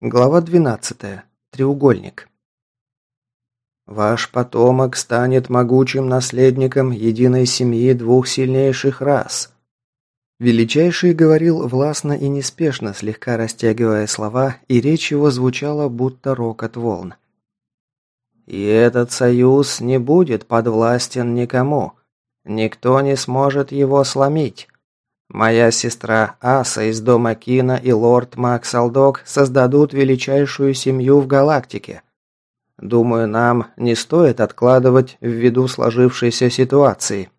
Глава 12. Треугольник. Ваш потомок станет могучим наследником единой семьи двух сильнейших рас. Величайший говорил властно и неспешно, слегка растягивая слова, и речь его звучала будто рокот волн. И этот союз не будет подвластен никому. Никто не сможет его сломить. Моя сестра Аса из дома Кина и лорд Макс Алдок создадут величайшую семью в галактике. Думаю, нам не стоит откладывать ввиду сложившейся ситуации.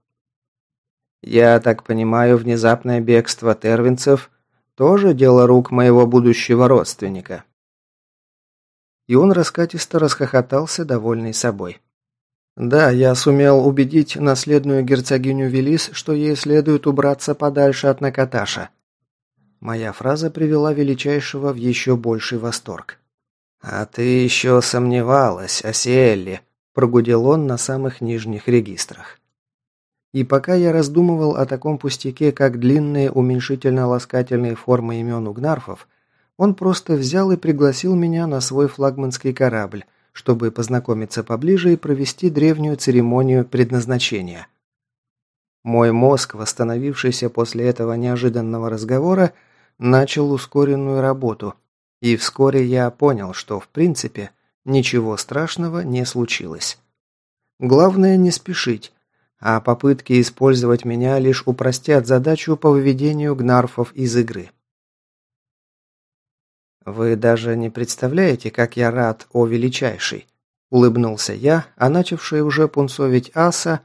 Я так понимаю, внезапное бегство тервинцев тоже дело рук моего будущего родственника. И он раскатисто расхохотался, довольный собой. Да, я сумел убедить наследную герцогиню Велис, что ей следует убраться подальше от Накаташа. Моя фраза привела величайшего в еще больший восторг. «А ты еще сомневалась, Осиэлли», – прогудел он на самых нижних регистрах. И пока я раздумывал о таком пустяке, как длинные уменьшительно-ласкательные формы имен угнарфов, он просто взял и пригласил меня на свой флагманский корабль – чтобы познакомиться поближе и провести древнюю церемонию предназначения. Мой мозг, восстановившийся после этого неожиданного разговора, начал ускоренную работу, и вскоре я понял, что в принципе ничего страшного не случилось. Главное не спешить, а попытки использовать меня лишь упростят задачу по выведению гнарфов из игры. «Вы даже не представляете, как я рад, о величайший!» Улыбнулся я, а начавшая уже пунцовить аса,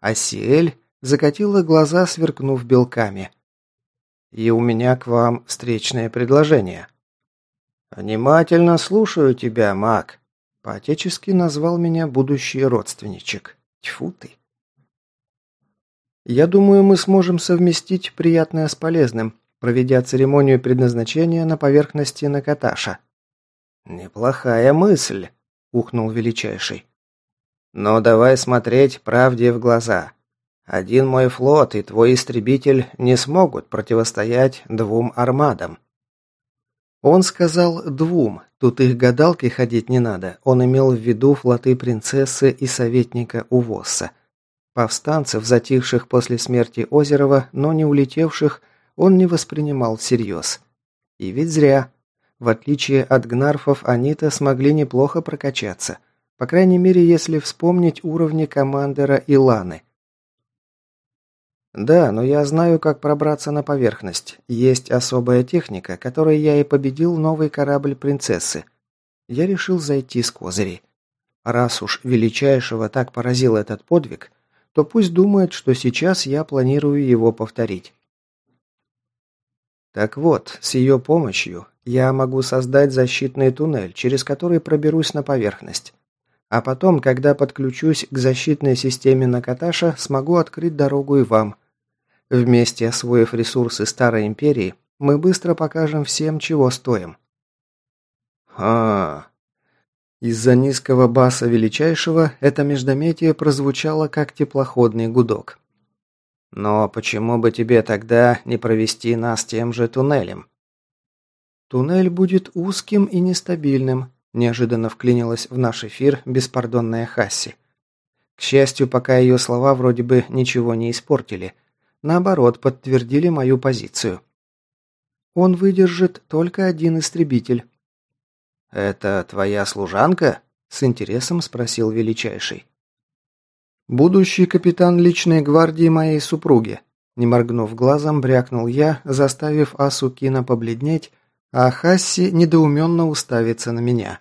Асиэль закатила глаза, сверкнув белками. «И у меня к вам встречное предложение». «Внимательно слушаю тебя, маг», — по-отечески назвал меня будущий родственничек. Тьфу ты. «Я думаю, мы сможем совместить приятное с полезным», проведя церемонию предназначения на поверхности Накаташа. «Неплохая мысль», — ухнул Величайший. «Но давай смотреть правде в глаза. Один мой флот и твой истребитель не смогут противостоять двум армадам». Он сказал «двум», тут их гадалки ходить не надо, он имел в виду флоты принцессы и советника Увосса. Повстанцев, затихших после смерти Озерова, но не улетевших, он не воспринимал всерьез. И ведь зря. В отличие от гнарфов, они-то смогли неплохо прокачаться. По крайней мере, если вспомнить уровни командера и Ланы. Да, но я знаю, как пробраться на поверхность. Есть особая техника, которой я и победил новый корабль принцессы. Я решил зайти с козырей. Раз уж величайшего так поразил этот подвиг, то пусть думает, что сейчас я планирую его повторить. Так вот, с ее помощью я могу создать защитный туннель, через который проберусь на поверхность. А потом, когда подключусь к защитной системе Накаташа, смогу открыть дорогу и вам. Вместе освоив ресурсы Старой Империи, мы быстро покажем всем, чего стоим. А, Из-за низкого баса величайшего это междометие прозвучало как теплоходный гудок. Но почему бы тебе тогда не провести нас тем же туннелем? Туннель будет узким и нестабильным, неожиданно вклинилась в наш эфир беспардонная Хасси. К счастью, пока ее слова вроде бы ничего не испортили. Наоборот, подтвердили мою позицию. Он выдержит только один истребитель. «Это твоя служанка?» – с интересом спросил Величайший. «Будущий капитан личной гвардии моей супруги», не моргнув глазом, брякнул я, заставив Асу Кина побледнеть, а Хасси недоуменно уставиться на меня.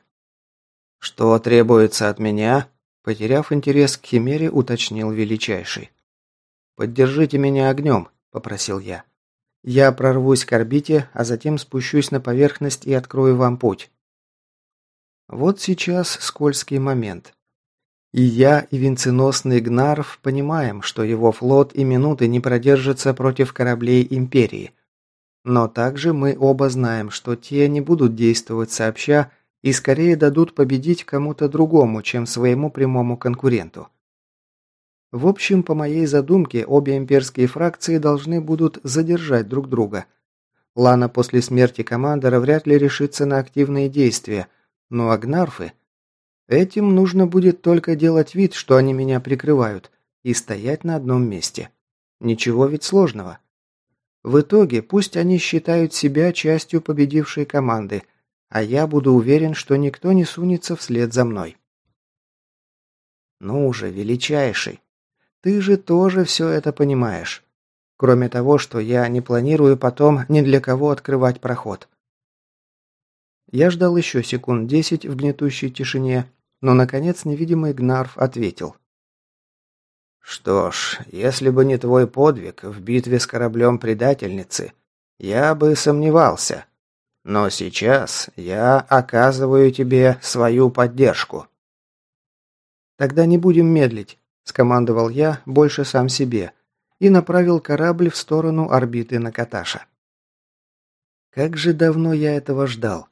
«Что требуется от меня?» Потеряв интерес к Химере, уточнил Величайший. «Поддержите меня огнем», – попросил я. «Я прорвусь к орбите, а затем спущусь на поверхность и открою вам путь». Вот сейчас скользкий момент. И я, и венценосный Гнарв понимаем, что его флот и минуты не продержится против кораблей Империи. Но также мы оба знаем, что те не будут действовать сообща и скорее дадут победить кому-то другому, чем своему прямому конкуренту. В общем, по моей задумке, обе имперские фракции должны будут задержать друг друга. Лана после смерти командора вряд ли решится на активные действия, но агнарфы... Этим нужно будет только делать вид, что они меня прикрывают, и стоять на одном месте. Ничего ведь сложного. В итоге пусть они считают себя частью победившей команды, а я буду уверен, что никто не сунется вслед за мной. Ну уже, величайший, ты же тоже все это понимаешь. Кроме того, что я не планирую потом ни для кого открывать проход. Я ждал еще секунд десять в гнетущей тишине, но, наконец, невидимый Гнарф ответил. «Что ж, если бы не твой подвиг в битве с кораблем предательницы, я бы сомневался. Но сейчас я оказываю тебе свою поддержку». «Тогда не будем медлить», – скомандовал я, больше сам себе, и направил корабль в сторону орбиты Накаташа. Как же давно я этого ждал.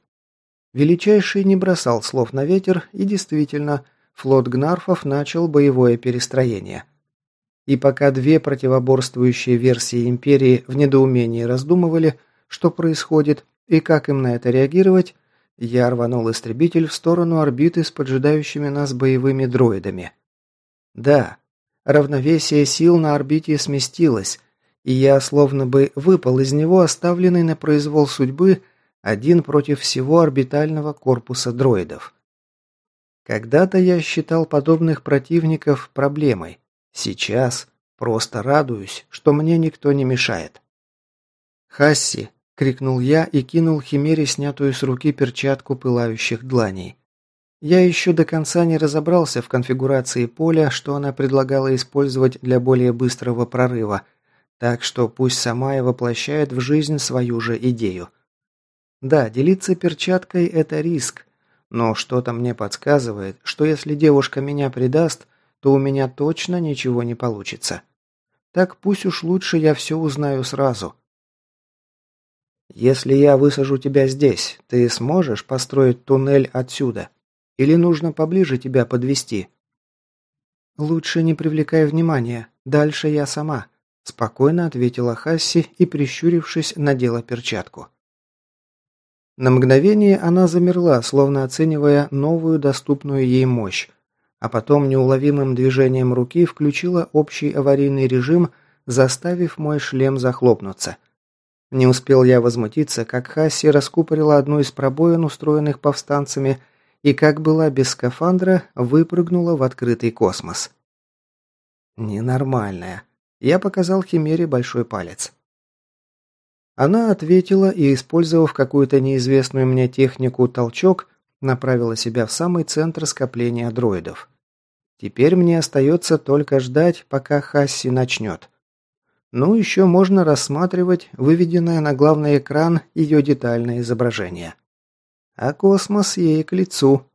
Величайший не бросал слов на ветер, и действительно, флот Гнарфов начал боевое перестроение. И пока две противоборствующие версии Империи в недоумении раздумывали, что происходит и как им на это реагировать, я рванул истребитель в сторону орбиты с поджидающими нас боевыми дроидами. Да, равновесие сил на орбите сместилось, и я словно бы выпал из него, оставленный на произвол судьбы, один против всего орбитального корпуса дроидов. Когда-то я считал подобных противников проблемой. Сейчас просто радуюсь, что мне никто не мешает. «Хасси!» — крикнул я и кинул Химере снятую с руки перчатку пылающих дланей. Я еще до конца не разобрался в конфигурации поля, что она предлагала использовать для более быстрого прорыва, так что пусть сама и воплощает в жизнь свою же идею – да, делиться перчаткой – это риск. Но что-то мне подсказывает, что если девушка меня предаст, то у меня точно ничего не получится. Так пусть уж лучше я все узнаю сразу. Если я высажу тебя здесь, ты сможешь построить туннель отсюда? Или нужно поближе тебя подвести? Лучше не привлекай внимания, дальше я сама, спокойно ответила Хасси и, прищурившись, надела перчатку. На мгновение она замерла, словно оценивая новую доступную ей мощь, а потом неуловимым движением руки включила общий аварийный режим, заставив мой шлем захлопнуться. Не успел я возмутиться, как Хасси раскупорила одну из пробоин, устроенных повстанцами, и, как была без скафандра, выпрыгнула в открытый космос. «Ненормальная». Я показал Химере большой палец. Она ответила и, использовав какую-то неизвестную мне технику толчок, направила себя в самый центр скопления дроидов. Теперь мне остается только ждать, пока Хасси начнет. Ну, еще можно рассматривать выведенное на главный экран ее детальное изображение. А космос ей к лицу.